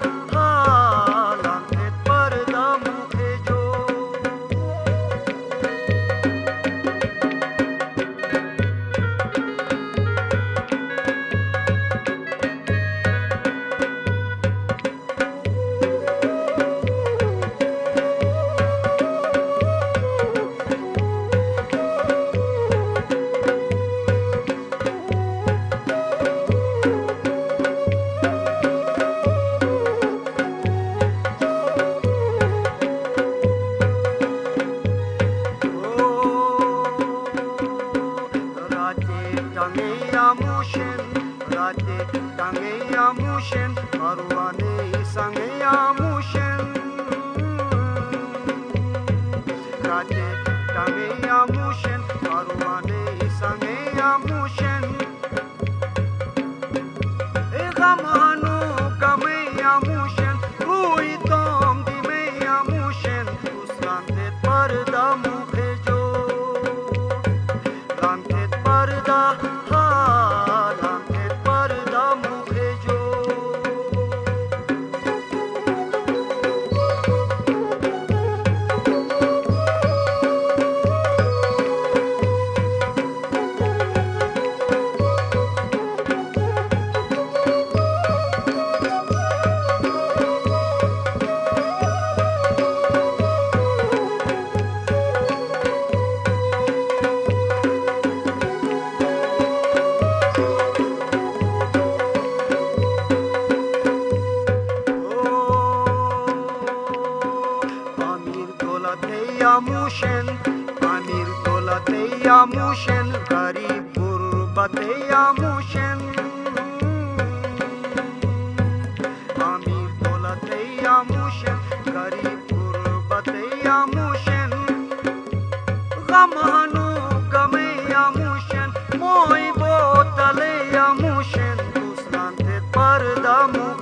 ha Karolane Damia Mushin Karolane Sange yamuşen garip gurbate yamuşen Amir dolate yamuşen garip gurbate yamuşen Gamhanu game yamuşen moy botale yamuşen Kuslante parda muhtemelen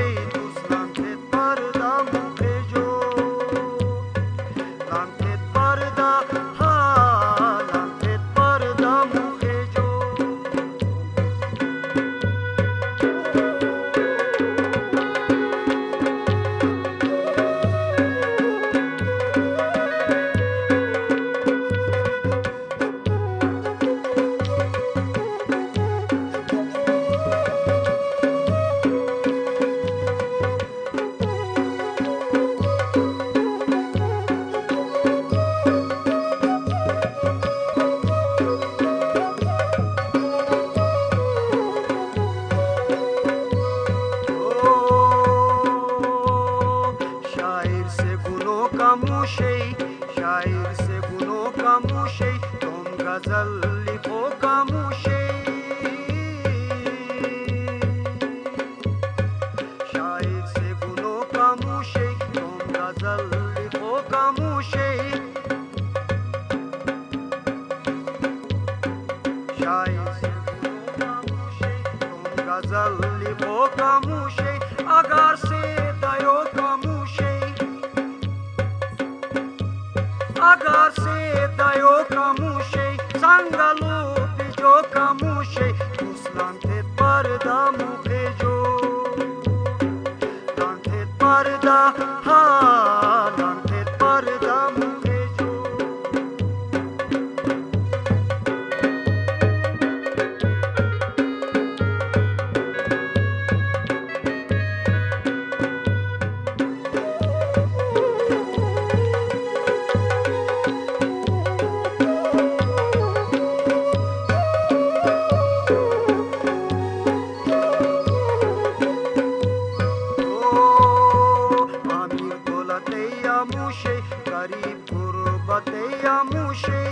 خاموشی شاعر से गुलो खामोशी तुम गज़ल लिखो खामोशी शायर से गुलो खामोशी तुम गज़ल लिखो खामोशी शायर से गुलो खामोशी तुम गज़ल लिखो खामोशी अगर से दयो agase dayo kamushey sangalo pijo kamushey tuslante parda mukhejo tante parda ha crochet.